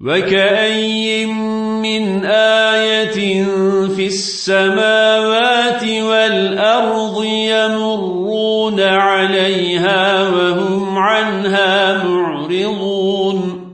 وكأي من آية في السماوات والأرض يمرون عليها وهم عنها معرضون